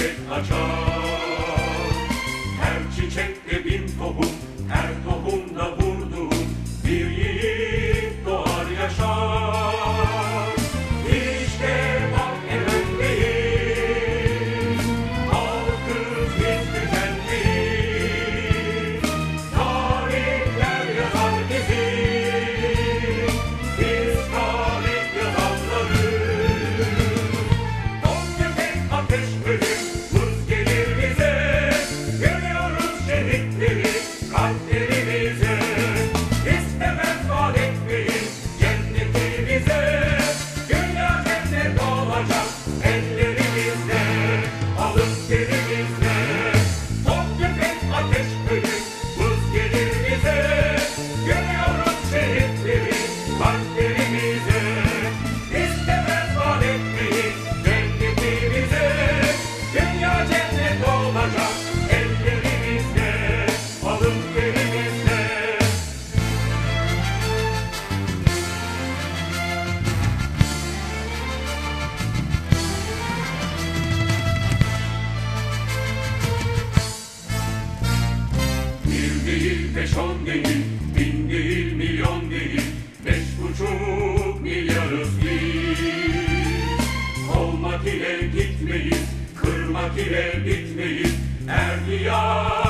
Schritt marschall. beş on değil, bin değil, milyon değil, beş buçuk milyarız biz. Olmak ile gitmeyiz, kırmak ile bitmeyiz, erdiyan.